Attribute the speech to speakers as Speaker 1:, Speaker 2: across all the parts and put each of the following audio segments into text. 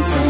Speaker 1: reason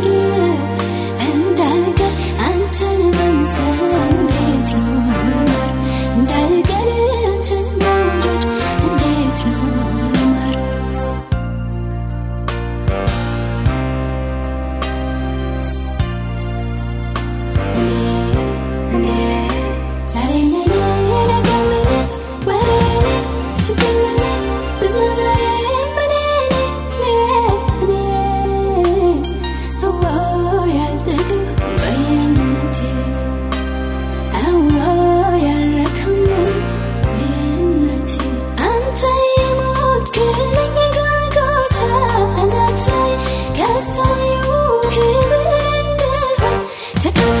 Speaker 1: to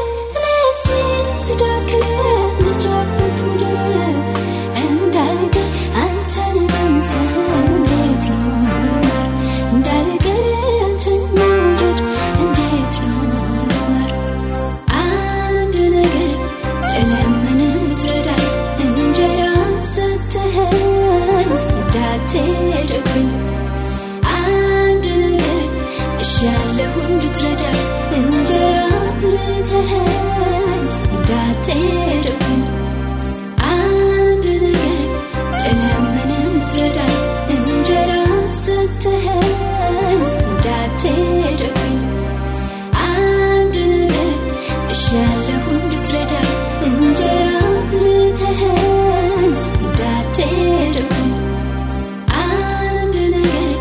Speaker 1: ልጅሻለሁ እንድትረዳ እንጀራ ልትህን አንድ ነገር